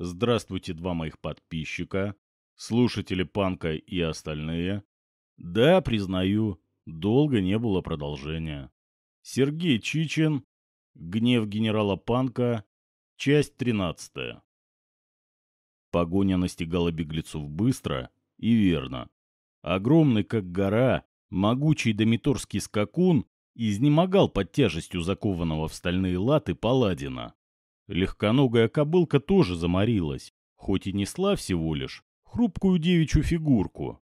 Здравствуйте, два моих подписчика, слушатели Панка и остальные. Да, признаю, долго не было продолжения. Сергей Чичин, Гнев генерала Панка, часть 13. Погоня настигала беглецов быстро и верно. Огромный, как гора, могучий домиторский скакун изнемогал под тяжестью закованного в стальные латы паладина. Легконогая кобылка тоже заморилась, хоть и несла всего лишь хрупкую девичью фигурку.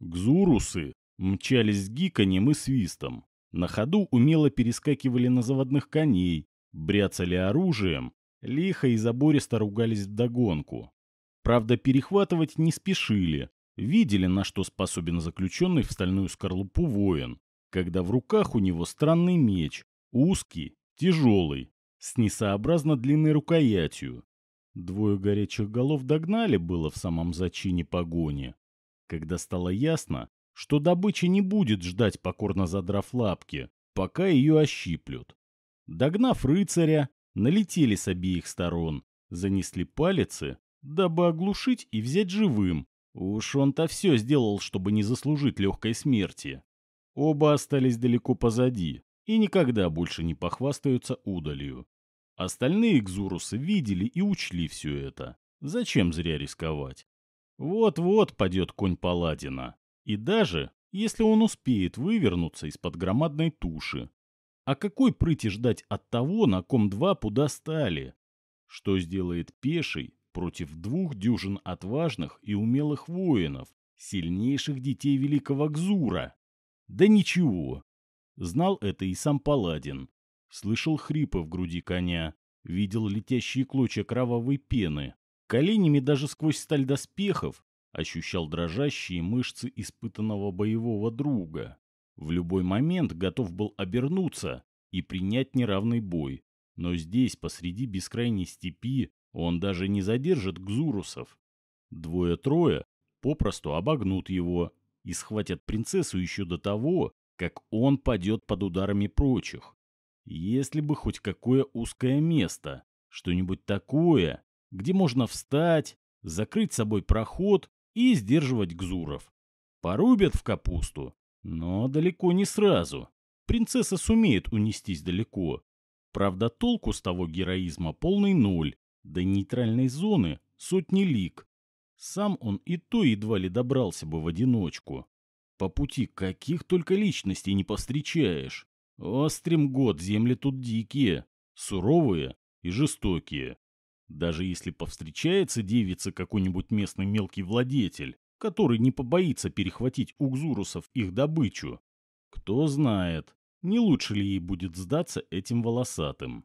Гзурусы мчались с гиканьем и свистом. На ходу умело перескакивали на заводных коней, бряцали оружием, лихо и забористо ругались вдогонку. Правда, перехватывать не спешили, видели, на что способен заключенный в стальную скорлупу воин, когда в руках у него странный меч, узкий, тяжелый, с несообразно длинной рукоятью. Двое горячих голов догнали было в самом зачине погони. Когда стало ясно, что добыча не будет ждать, покорно задрав лапки, пока ее ощиплют. Догнав рыцаря, налетели с обеих сторон, занесли палицы, дабы оглушить и взять живым. Уж он-то все сделал, чтобы не заслужить легкой смерти. Оба остались далеко позади, и никогда больше не похвастаются удалью. Остальные экзурусы видели и учли все это. Зачем зря рисковать? Вот-вот падет конь Паладина. И даже, если он успеет вывернуться из-под громадной туши. А какой прыти ждать от того, на ком два пуда стали? Что сделает пеший против двух дюжин отважных и умелых воинов, сильнейших детей великого Гзура? Да ничего, Знал это и сам Паладин. Слышал хрипы в груди коня, видел летящие клочья кровавой пены. Коленями даже сквозь сталь доспехов ощущал дрожащие мышцы испытанного боевого друга. В любой момент готов был обернуться и принять неравный бой. Но здесь, посреди бескрайней степи, он даже не задержит гзурусов. Двое-трое попросту обогнут его и схватят принцессу еще до того, как он падет под ударами прочих. Если бы хоть какое узкое место, что-нибудь такое, где можно встать, закрыть собой проход и сдерживать гзуров. Порубят в капусту, но далеко не сразу. Принцесса сумеет унестись далеко. Правда, толку с того героизма полный ноль, до нейтральной зоны сотни лик. Сам он и то едва ли добрался бы в одиночку. По пути каких только личностей не повстречаешь. Острим год земли тут дикие, суровые и жестокие. Даже если повстречается девица какой-нибудь местный мелкий владетель, который не побоится перехватить у гзурусов их добычу, кто знает, не лучше ли ей будет сдаться этим волосатым.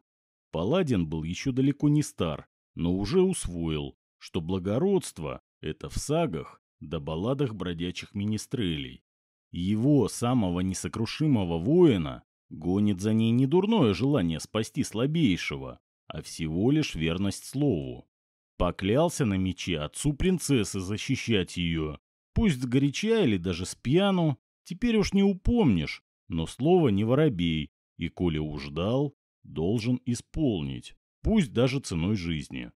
Паладин был еще далеко не стар, но уже усвоил, что благородство – это в сагах да балладах бродячих министрелей. Его, самого несокрушимого воина, гонит за ней не дурное желание спасти слабейшего, а всего лишь верность слову. Поклялся на мече отцу принцессы защищать ее. Пусть сгоряча или даже с пьяну, теперь уж не упомнишь, но слово не воробей, и коли уж дал, должен исполнить, пусть даже ценой жизни.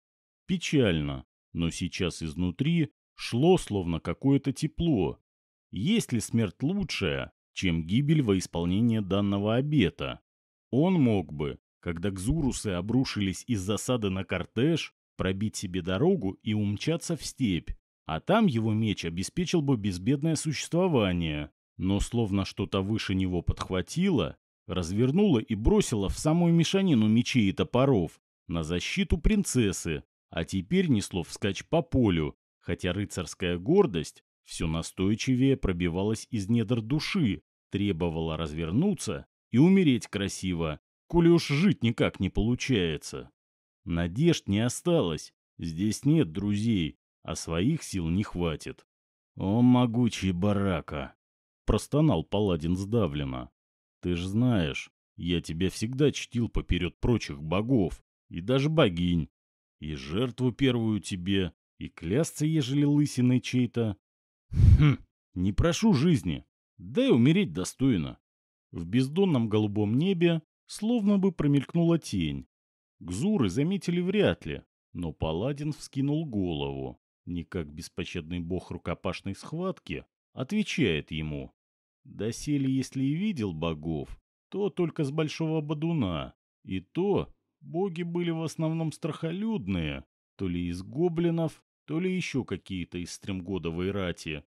Печально, но сейчас изнутри шло словно какое-то тепло, есть ли смерть лучшая, чем гибель во исполнение данного обета? Он мог бы, когда кзурусы обрушились из засады на кортеж, пробить себе дорогу и умчаться в степь, а там его меч обеспечил бы безбедное существование, но словно что-то выше него подхватило, развернуло и бросило в самую мешанину мечей и топоров на защиту принцессы, а теперь несло вскачь по полю, хотя рыцарская гордость все настойчивее пробивалась из недр души, требовала развернуться и умереть красиво, коли уж жить никак не получается. Надежд не осталось, здесь нет друзей, а своих сил не хватит. «О, могучий барака!» — простонал паладин сдавленно. «Ты ж знаешь, я тебя всегда чтил поперед прочих богов, и даже богинь, и жертву первую тебе, и клясться, ежели лысиной чей-то, Хм, не прошу жизни, дай умереть достойно. В бездонном голубом небе словно бы промелькнула тень. Гзуры заметили вряд ли, Но паладин вскинул голову, не как беспощадный бог рукопашной схватки, отвечает ему. Доселе, если и видел богов, то только с большого бодуна, и то боги были в основном страхолюдные, то ли из гоблинов, то ли еще какие-то из стремгодовой рати.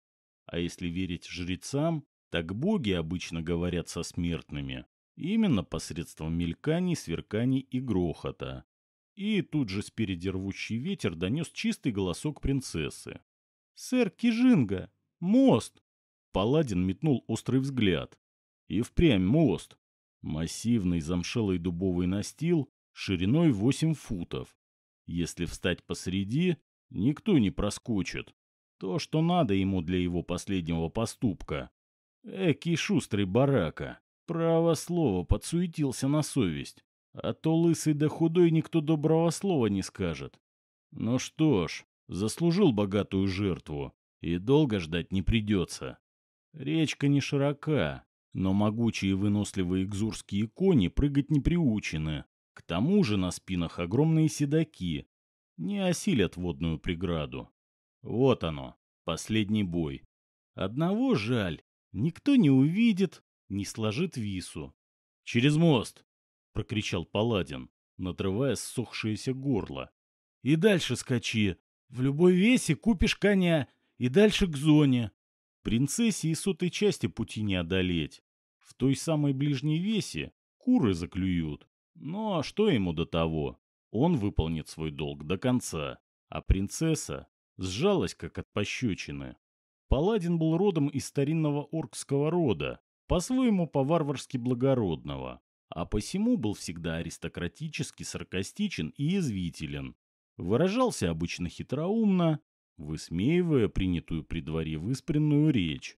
А если верить жрецам, так боги обычно говорят со смертными, именно посредством мельканий, сверканий и грохота. И тут же спереди рвущий ветер донес чистый голосок принцессы. «Сэр Кижинга! Мост!» Паладин метнул острый взгляд. И впрямь мост. Массивный замшелый дубовый настил шириной 8 футов. Если встать посреди, никто не проскочит. То, что надо ему для его последнего поступка. Эки шустрый барака. Право слово подсуетился на совесть. А то лысый да худой никто доброго слова не скажет. Ну что ж, заслужил богатую жертву, и долго ждать не придется. Речка не широка, но могучие выносливые экзурские кони прыгать не приучены. К тому же на спинах огромные седаки. Не осилят водную преграду. Вот оно, последний бой. Одного жаль, никто не увидит, не сложит вису. Через мост, прокричал паладин, надрывая ссохшееся горло. И дальше скачи. В любой весе купишь коня, и дальше к зоне. Принцессе и сотой части пути не одолеть. В той самой ближней весе куры заклюют. Но что ему до того? Он выполнит свой долг до конца. А принцесса сжалась, как от пощечины. Паладин был родом из старинного оркского рода, по-своему по-варварски благородного а посему был всегда аристократически саркастичен и язвителен. Выражался обычно хитроумно, высмеивая принятую при дворе выспренную речь.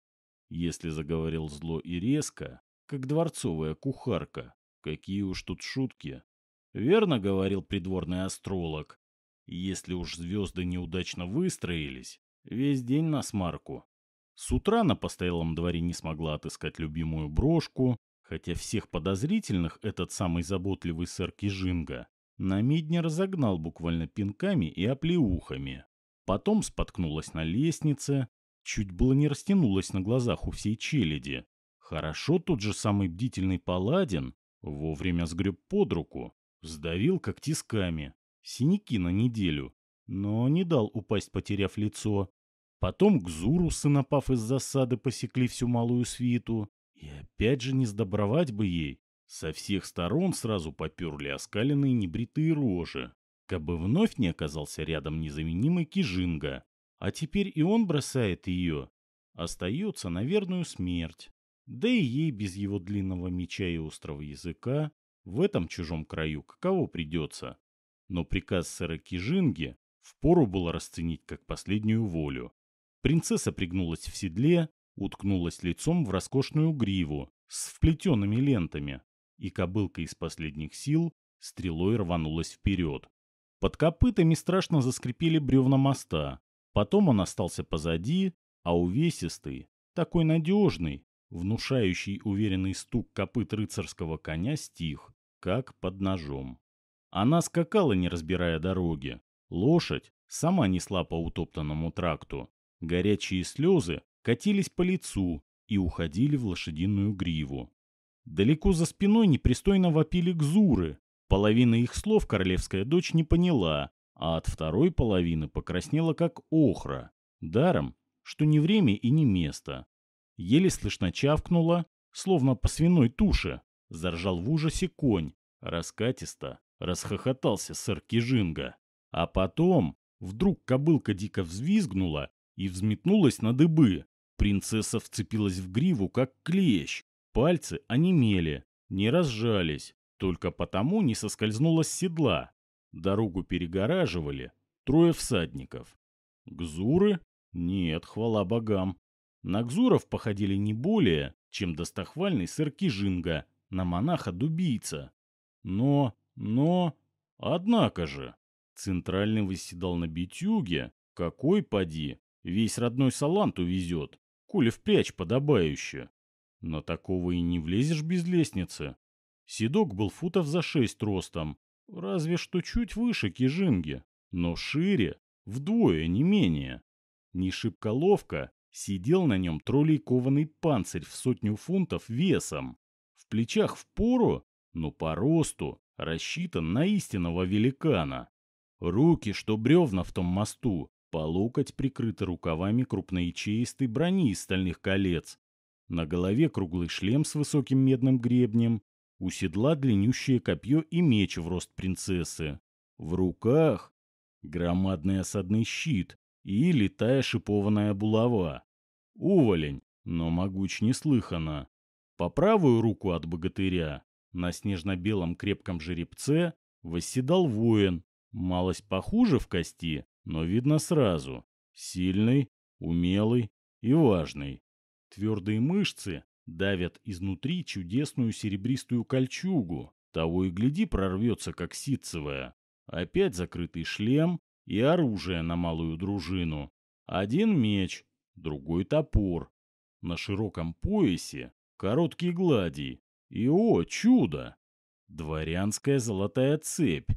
Если заговорил зло и резко, как дворцовая кухарка, какие уж тут шутки. Верно говорил придворный астролог. Если уж звезды неудачно выстроились, весь день на смарку. С утра на постоялом дворе не смогла отыскать любимую брошку, Хотя всех подозрительных этот самый заботливый сэр Кижинга на медне разогнал буквально пинками и оплеухами. Потом споткнулась на лестнице, чуть было не растянулась на глазах у всей челяди. Хорошо тот же самый бдительный паладин вовремя сгреб под руку, сдавил как тисками, синяки на неделю, но не дал упасть, потеряв лицо. Потом к Зурусы, напав из засады, посекли всю малую свиту. И опять же не сдобровать бы ей. Со всех сторон сразу поперли оскаленные небритые рожи. Кабы вновь не оказался рядом незаменимый Кижинга. А теперь и он бросает ее. Остается на верную смерть. Да и ей без его длинного меча и острого языка в этом чужом краю каково придется. Но приказ сэра Кижинги впору было расценить как последнюю волю. Принцесса пригнулась в седле, уткнулась лицом в роскошную гриву с вплетенными лентами, и кобылка из последних сил стрелой рванулась вперед. Под копытами страшно заскрипели бревна моста. Потом он остался позади, а увесистый, такой надежный, внушающий уверенный стук копыт рыцарского коня стих, как под ножом. Она скакала, не разбирая дороги. Лошадь сама несла по утоптанному тракту. Горячие слезы катились по лицу и уходили в лошадиную гриву. Далеко за спиной непристойно вопили гзуры. Половина их слов королевская дочь не поняла, а от второй половины покраснела как охра. Даром, что не время и не место. Еле слышно чавкнула, словно по свиной туше. Заржал в ужасе конь. Раскатисто расхохотался сэр Кижинга. А потом вдруг кобылка дико взвизгнула и взметнулась на дыбы, Принцесса вцепилась в гриву, как клещ. Пальцы онемели, не разжались, только потому не соскользнула с седла. Дорогу перегораживали трое всадников. Гзуры? Нет, хвала богам. На гзуров походили не более, чем достохвальный сэр Кижинга на монаха-дубийца. Но, но, однако же, центральный восседал на битюге, какой поди, весь родной салант увезет коли впрячь подобающе. На такого и не влезешь без лестницы. Седок был футов за шесть ростом, разве что чуть выше кижинги. но шире, вдвое не менее. Не шибко ловко сидел на нем троллей кованый панцирь в сотню фунтов весом. В плечах в пору, но по росту рассчитан на истинного великана. Руки, что бревна в том мосту, по локоть прикрыты рукавами крупноячеистой брони из стальных колец. На голове круглый шлем с высоким медным гребнем, у седла длиннющее копье и меч в рост принцессы. В руках громадный осадный щит и летая шипованная булава. Уволень, но могуч неслыханно. По правую руку от богатыря на снежно-белом крепком жеребце восседал воин, малость похуже в кости, но видно сразу. Сильный, умелый и важный. Твердые мышцы давят изнутри чудесную серебристую кольчугу. Того и гляди прорвется, как ситцевая. Опять закрытый шлем и оружие на малую дружину. Один меч, другой топор. На широком поясе короткие глади. И, о, чудо! Дворянская золотая цепь.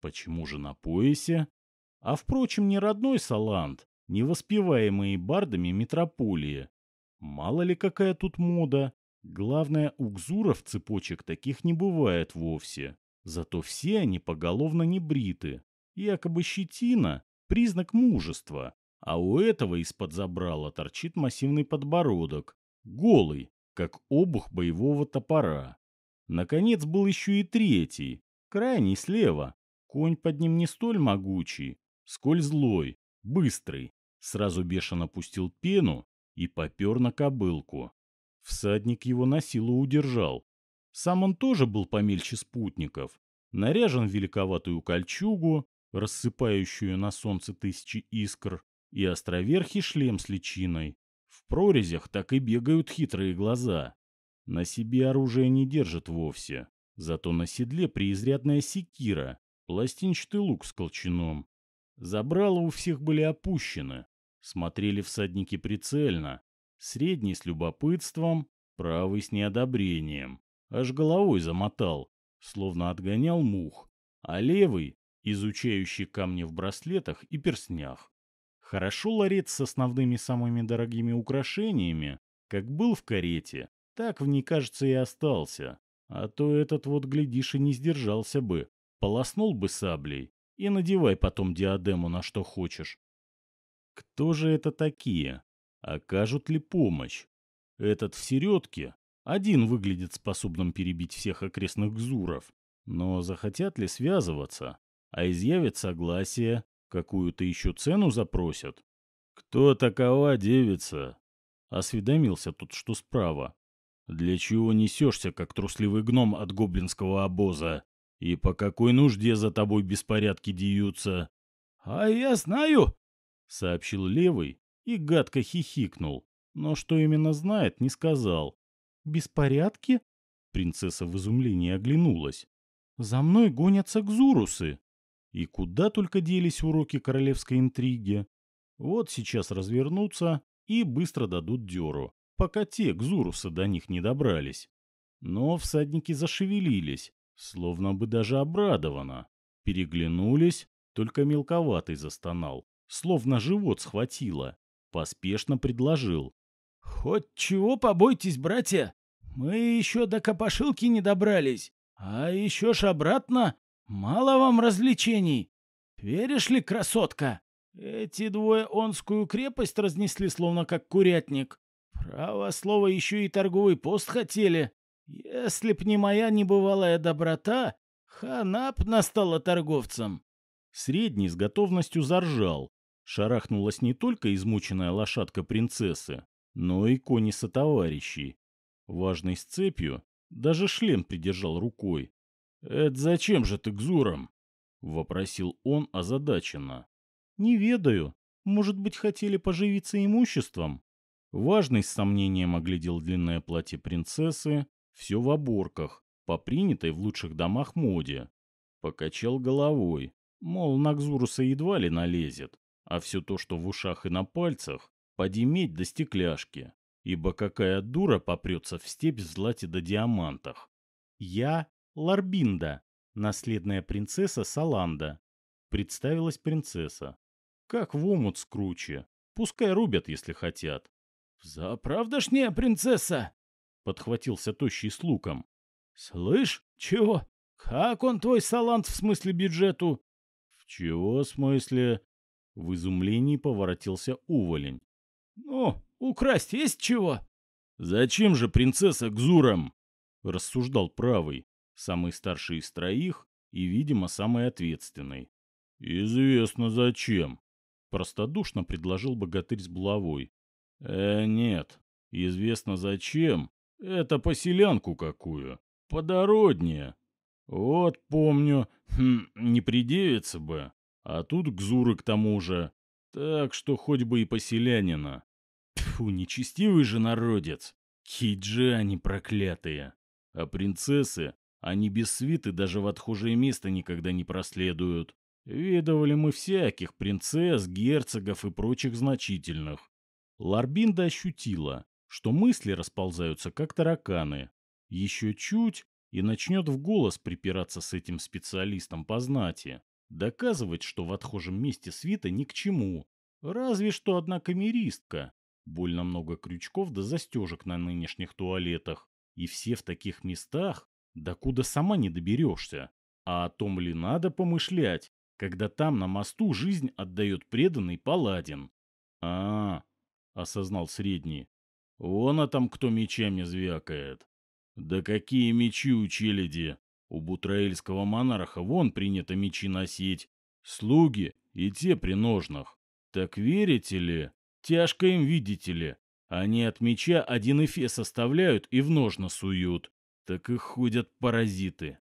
Почему же на поясе? А впрочем, не родной Салант, не воспеваемые бардами метрополии. Мало ли какая тут мода. Главное, у гзуров цепочек таких не бывает вовсе. Зато все они поголовно не бриты. Якобы щетина – признак мужества. А у этого из-под забрала торчит массивный подбородок. Голый, как обух боевого топора. Наконец был еще и третий, крайний слева. Конь под ним не столь могучий, сколь злой, быстрый. Сразу бешено пустил пену и попер на кобылку. Всадник его на силу удержал. Сам он тоже был помельче спутников. Наряжен в великоватую кольчугу, рассыпающую на солнце тысячи искр, и островерхий шлем с личиной. В прорезях так и бегают хитрые глаза. На себе оружие не держит вовсе. Зато на седле преизрядная секира, пластинчатый лук с колчаном. Забрала у всех были опущены. Смотрели всадники прицельно. Средний с любопытством, правый с неодобрением. Аж головой замотал, словно отгонял мух. А левый, изучающий камни в браслетах и перстнях. Хорошо ларец с основными самыми дорогими украшениями, как был в карете, так в ней, кажется, и остался. А то этот вот, глядишь, и не сдержался бы. Полоснул бы саблей и надевай потом диадему на что хочешь. Кто же это такие? Окажут ли помощь? Этот в середке один выглядит способным перебить всех окрестных гзуров. Но захотят ли связываться? А изъявят согласие, Какую-то еще цену запросят? Кто такова девица? Осведомился тот, что справа. Для чего несешься, как трусливый гном от гоблинского обоза? И по какой нужде за тобой беспорядки деются? А я знаю, сообщил левый и гадко хихикнул. Но что именно знает, не сказал. Беспорядки? Принцесса в изумлении оглянулась. За мной гонятся гзурусы. И куда только делись уроки королевской интриги. Вот сейчас развернутся и быстро дадут дёру, пока те гзурусы до них не добрались. Но всадники зашевелились, словно бы даже обрадованно. Переглянулись, только мелковатый застонал, словно живот схватило. Поспешно предложил. «Хоть чего побойтесь, братья, мы еще до Копошилки не добрались, а еще ж обратно Мало вам развлечений? Веришь ли, красотка? Эти двое Онскую крепость разнесли, словно как курятник. Право слово, еще и торговый пост хотели. Если б не моя небывалая доброта, хана б настала торговцам. Средний с готовностью заржал. Шарахнулась не только измученная лошадка принцессы, но и кони сотоварищей. Важный с цепью даже шлем придержал рукой. «Это зачем же ты к Зурам?» — вопросил он озадаченно. «Не ведаю. Может быть, хотели поживиться имуществом?» Важный с сомнением оглядел длинное платье принцессы, все в оборках, по принятой в лучших домах моде. Покачал головой, мол, на Кзуруса едва ли налезет, а все то, что в ушах и на пальцах, поди медь до стекляшки, ибо какая дура попрется в степь в злате до диамантах. Я Ларбинда, наследная принцесса Саланда. Представилась принцесса. Как в омут скруче. Пускай рубят, если хотят. «Заправдошняя принцесса!» — подхватился тощий с луком. «Слышь, чего? Как он твой салант в смысле бюджету?» «В чего смысле?» В изумлении поворотился уволень. «Ну, украсть есть чего?» «Зачем же принцесса к Зурам?» — рассуждал правый, самый старший из троих и, видимо, самый ответственный. «Известно зачем», — простодушно предложил богатырь с булавой. «Э, нет, известно зачем. Это поселянку какую, подороднее. Вот помню, хм, не придевится бы, а тут Гзуры к тому же. Так что хоть бы и поселянина. Фу, нечестивый же народец. Хиджи они проклятые. А принцессы, они без свиты даже в отхожее место никогда не проследуют. Видывали мы всяких принцесс, герцогов и прочих значительных. Ларбинда ощутила, что мысли расползаются как тараканы. Еще чуть, и начнет в голос припираться с этим специалистом по знати. Доказывать, что в отхожем месте свита ни к чему. Разве что одна камеристка. Больно много крючков да застежек на нынешних туалетах. И все в таких местах, докуда сама не доберешься. А о том ли надо помышлять, когда там на мосту жизнь отдает преданный паладин? А, -а, -а осознал средний. Вон а там кто мечами звякает. Да какие мечи у челяди! У бутраэльского монарха вон принято мечи носить. Слуги и те при ножнах. Так верите ли? Тяжко им, видите ли. Они от меча один эфес составляют и в ножны суют. Так и ходят паразиты.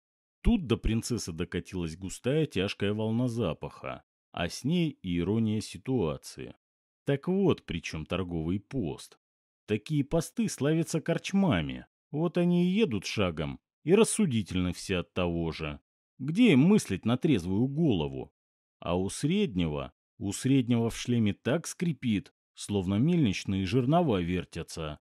Тут до принцессы докатилась густая тяжкая волна запаха, а с ней и ирония ситуации. Так вот, при чем торговый пост. Такие посты славятся корчмами. Вот они и едут шагом, и рассудительны все от того же. Где им мыслить на трезвую голову? А у среднего, у среднего в шлеме так скрипит, словно мельничные жернова вертятся.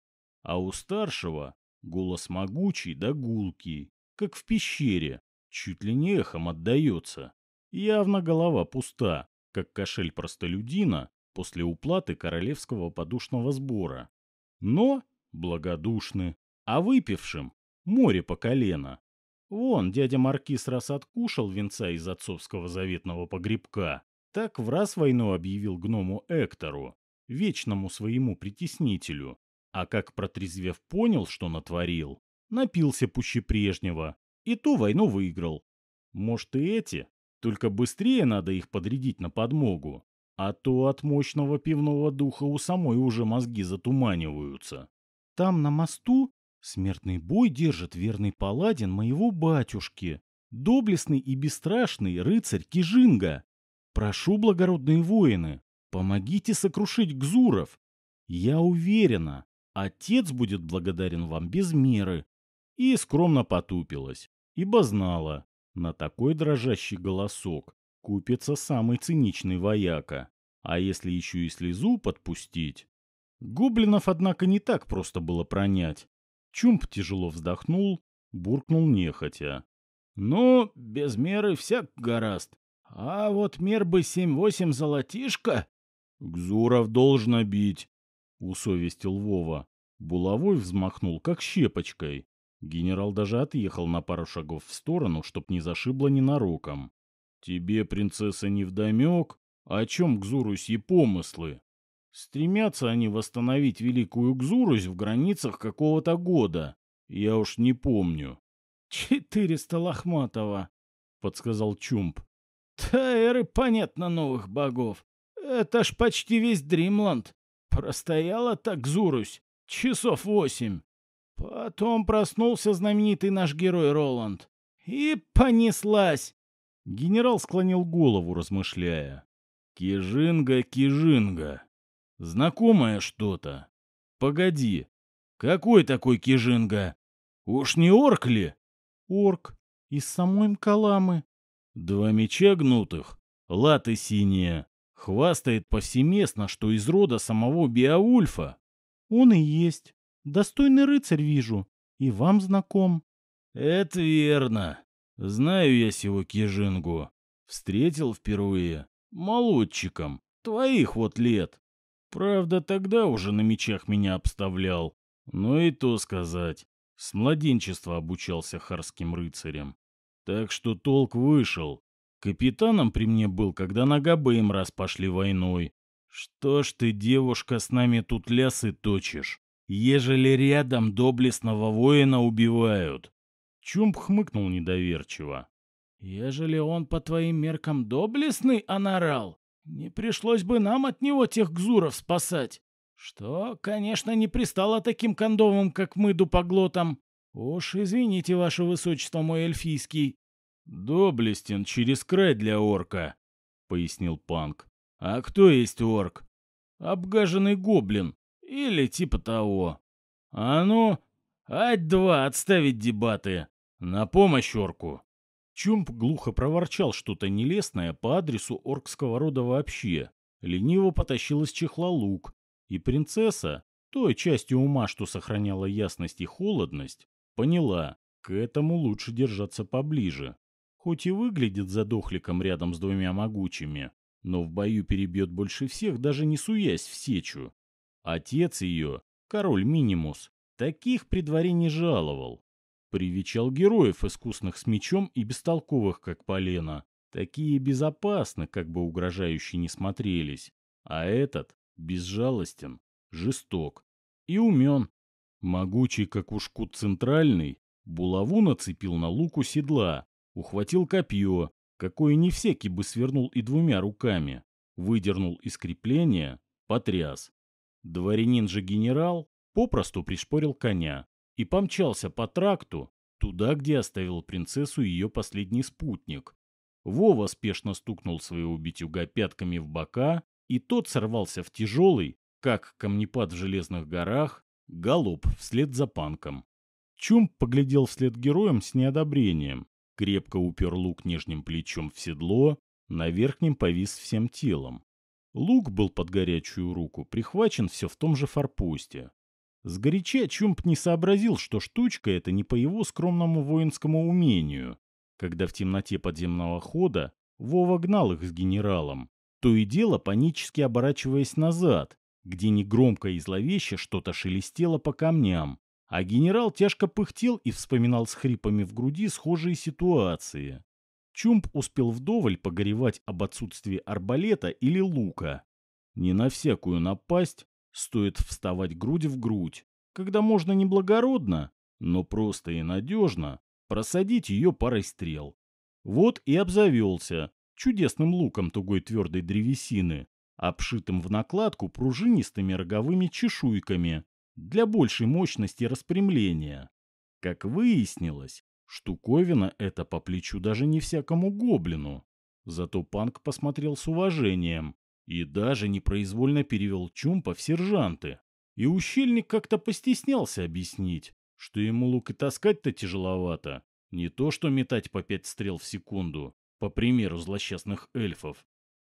А у старшего голос могучий да гулкий, как в пещере, чуть ли не эхом отдается. Явно голова пуста, как кошель простолюдина после уплаты королевского подушного сбора. Но благодушны, а выпившим море по колено. Вон, дядя Маркиз раз откушал венца из отцовского заветного погребка, так в раз войну объявил гному Эктору, вечному своему притеснителю. А как протрезвев понял, что натворил, напился пуще прежнего, и ту войну выиграл. Может и эти, только быстрее надо их подрядить на подмогу. А то от мощного пивного духа у самой уже мозги затуманиваются. Там на мосту смертный бой держит верный паладин моего батюшки, доблестный и бесстрашный рыцарь Кижинга. Прошу, благородные воины, помогите сокрушить Гзуров. Я уверена, отец будет благодарен вам без меры. И скромно потупилась, ибо знала, на такой дрожащий голосок купится самый циничный вояка. А если еще и слезу подпустить? Гоблинов, однако, не так просто было пронять. Чумп тяжело вздохнул, буркнул нехотя. «Ну, без меры всяк гораст. А вот мер бы семь-восемь золотишко...» «Гзуров должно бить», — усовестил Вова. Булавой взмахнул, как щепочкой. Генерал даже отъехал на пару шагов в сторону, чтоб не зашибло ненароком. «Тебе, принцесса, невдомек? О чем Гзуруси помыслы?» Стремятся они восстановить Великую Гзурусь в границах какого-то года. Я уж не помню. «Четыреста лохматого», — подсказал Чумп. «Таэры, понятно, новых богов. Это ж почти весь Дримланд. Простояла так Гзурусь. Часов восемь. Потом проснулся знаменитый наш герой Роланд. И понеслась. Генерал склонил голову, размышляя. Кижинга, Кижинга. Знакомое что-то. Погоди. Какой такой Кижинга? Уж не орк ли? Орк. Из самой Мкаламы. Два меча гнутых, латы синие. Хвастает повсеместно, что из рода самого Беовульфа. Он и есть. Достойный рыцарь вижу. И вам знаком. Это верно. Знаю я сего Кижингу. Встретил впервые. Молодчиком. Твоих вот лет. Правда, тогда уже на мечах меня обставлял. Но и то сказать. С младенчества обучался харским рыцарям. Так что толк вышел. Капитаном при мне был, когда на Габэем раз пошли войной. Что ж ты, девушка, с нами тут лясы точишь? Ежели рядом доблестного воина убивают. Чумп хмыкнул недоверчиво. Ежели он по твоим меркам доблестный, анарал, не пришлось бы нам от него тех гзуров спасать. Что, конечно, не пристало таким кондовым, как мы, дупоглотам. Уж извините, ваше высочество, мой эльфийский. Доблестен через край для орка, пояснил Панк. А кто есть орк? Обгаженный гоблин. Или типа того. А ну, ать-два, отставить дебаты. На помощь орку. Чумп глухо проворчал что-то нелестное по адресу оркского рода вообще. Лениво потащил из чехла лук. И принцесса, той частью ума, что сохраняла ясность и холодность, поняла, к этому лучше держаться поближе. Хоть и выглядит задохликом рядом с двумя могучими, но в бою перебьет больше всех, даже не суясь в сечу. Отец ее, король Минимус, таких при дворе не жаловал. Привечал героев, искусных с мечом и бестолковых, как полено. Такие безопасны, как бы угрожающие не смотрелись. А этот безжалостен, жесток и умен. Могучий, как ушкут центральный, булаву нацепил на луку седла, ухватил копье, какое не всякий бы свернул и двумя руками, выдернул из крепления, потряс. Дворянин же генерал попросту пришпорил коня, и помчался по тракту туда, где оставил принцессу ее последний спутник. Вова спешно стукнул своего битюга пятками в бока, и тот сорвался в тяжелый, как камнепад в железных горах, галоп вслед за панком. Чум поглядел вслед героям с неодобрением, крепко упер лук нижним плечом в седло, на верхнем повис всем телом. Лук был под горячую руку прихвачен все в том же форпосте. Сгоряча Чумп не сообразил, что штучка эта не по его скромному воинскому умению. Когда в темноте подземного хода Вова гнал их с генералом, то и дело панически оборачиваясь назад, где негромко и зловеще что-то шелестело по камням, а генерал тяжко пыхтел и вспоминал с хрипами в груди схожие ситуации. Чумп успел вдоволь погоревать об отсутствии арбалета или лука. Не на всякую напасть Стоит вставать грудь в грудь, когда можно не благородно, но просто и надежно просадить ее парой стрел. Вот и обзавелся чудесным луком тугой твердой древесины, обшитым в накладку пружинистыми роговыми чешуйками для большей мощности распрямления. Как выяснилось, штуковина эта по плечу даже не всякому гоблину. Зато Панк посмотрел с уважением и даже непроизвольно перевел Чумпа в сержанты. И ущельник как-то постеснялся объяснить, что ему лук и таскать-то тяжеловато. Не то что метать по пять стрел в секунду, по примеру злосчастных эльфов.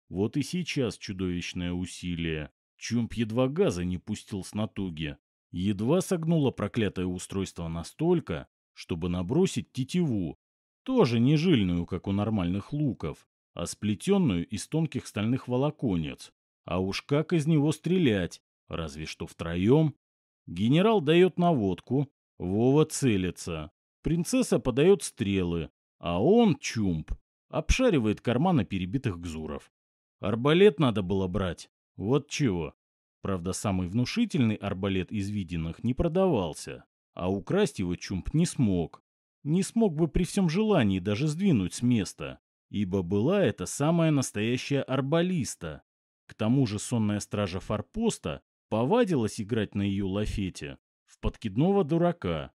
Вот и сейчас чудовищное усилие. Чумп едва газа не пустил с натуги. Едва согнуло проклятое устройство настолько, чтобы набросить тетиву, тоже не жильную, как у нормальных луков, а сплетенную из тонких стальных волоконец. А уж как из него стрелять? Разве что втроем. Генерал дает наводку, Вова целится. Принцесса подает стрелы, а он, Чумп, обшаривает карманы перебитых гзуров. Арбалет надо было брать. Вот чего. Правда, самый внушительный арбалет из виденных не продавался, а украсть его Чумп не смог. Не смог бы при всем желании даже сдвинуть с места ибо была это самая настоящая арбалиста. К тому же сонная стража форпоста повадилась играть на ее лафете в подкидного дурака.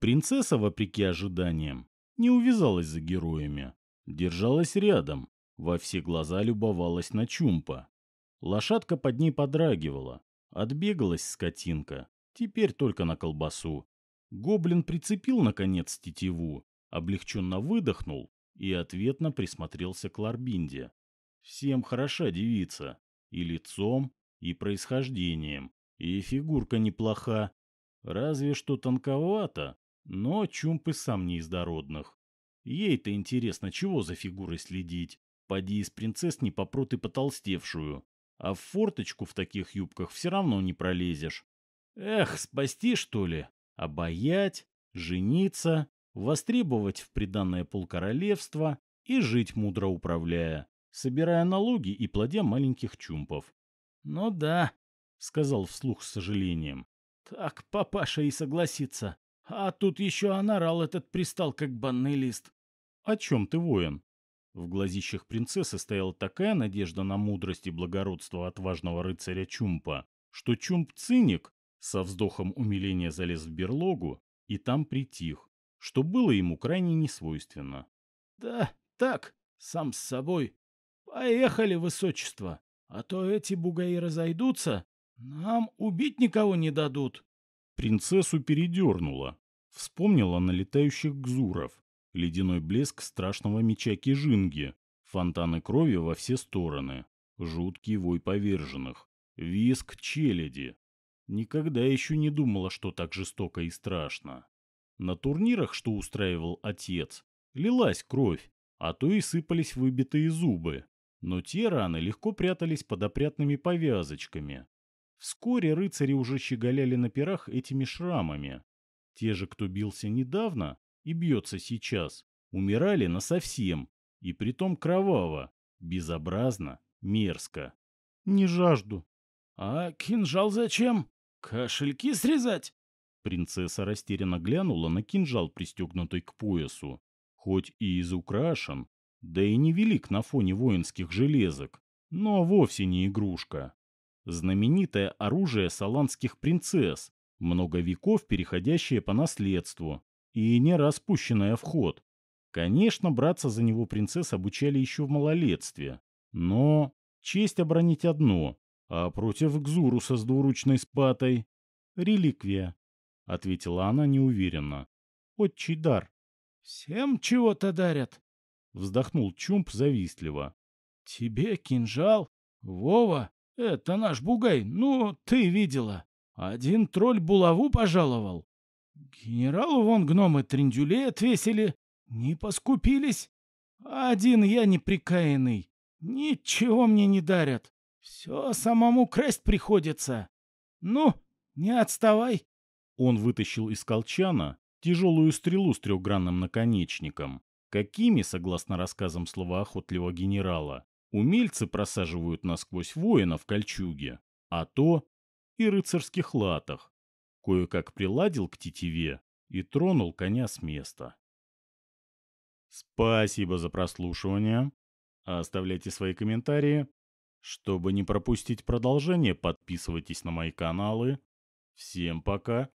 Принцесса, вопреки ожиданиям, не увязалась за героями, держалась рядом, во все глаза любовалась на Чумпа. Лошадка под ней подрагивала, отбегалась скотинка, теперь только на колбасу. Гоблин прицепил, наконец, тетиву, облегченно выдохнул и ответно присмотрелся к Ларбинде. Всем хороша девица. И лицом, и происхождением. И фигурка неплоха. Разве что тонковато, но Чумп и сам не из дородных. Ей-то интересно, чего за фигурой следить. Поди из принцесс не попрут и потолстевшую. А в форточку в таких юбках все равно не пролезешь. Эх, спасти, что ли? Обаять, жениться, востребовать в приданное полкоролевства и жить мудро управляя, собирая налоги и плодя маленьких чумпов. «Ну да», — сказал вслух с сожалением. «Так папаша и согласится. А тут еще анарал этот пристал, как банный лист». «О чем ты, воин?» В глазищах принцессы стояла такая надежда на мудрость и благородство отважного рыцаря Чумпа, что Чумп-циник со вздохом умиления залез в берлогу и там притих, что было ему крайне несвойственно. «Да, так, сам с собой. Поехали, высочество, а то эти бугаи разойдутся, нам убить никого не дадут». Принцессу передернула. Вспомнила налетающих гзуров, ледяной блеск страшного меча Кижинги, фонтаны крови во все стороны, жуткий вой поверженных, виск челяди. Никогда еще не думала, что так жестоко и страшно. На турнирах, что устраивал отец, лилась кровь, а то и сыпались выбитые зубы. Но те раны легко прятались под опрятными повязочками. Вскоре рыцари уже щеголяли на пирах этими шрамами. Те же, кто бился недавно и бьется сейчас, умирали насовсем, и притом кроваво, безобразно, мерзко. Не жажду. А кинжал зачем? Кошельки срезать? Принцесса растерянно глянула на кинжал, пристегнутый к поясу. Хоть и изукрашен, да и невелик на фоне воинских железок, но вовсе не игрушка. Знаменитое оружие саланских принцесс, много веков переходящее по наследству и не распущенное в ход. Конечно, браться за него принцесс обучали еще в малолетстве, но честь оборонить одно, а против Гзуруса с двуручной спатой — реликвия. — ответила она неуверенно. «Отчий дар». «Всем чего-то дарят», — вздохнул Чумп завистливо. «Тебе кинжал? Вова, это наш бугай, ну, ты видела. Один тролль булаву пожаловал. Генералу вон гномы трендюлей отвесили, не поскупились. Один я неприкаянный, ничего мне не дарят. Все самому красть приходится. Ну, не отставай». Он вытащил из колчана тяжелую стрелу с трехгранным наконечником. Какими, согласно рассказам словоохотливого генерала, умельцы просаживают насквозь воина в кольчуге, а то и рыцарских латах. Кое-как приладил к тетиве и тронул коня с места. Спасибо за прослушивание. Оставляйте свои комментарии. Чтобы не пропустить продолжение, подписывайтесь на мои каналы. Всем пока.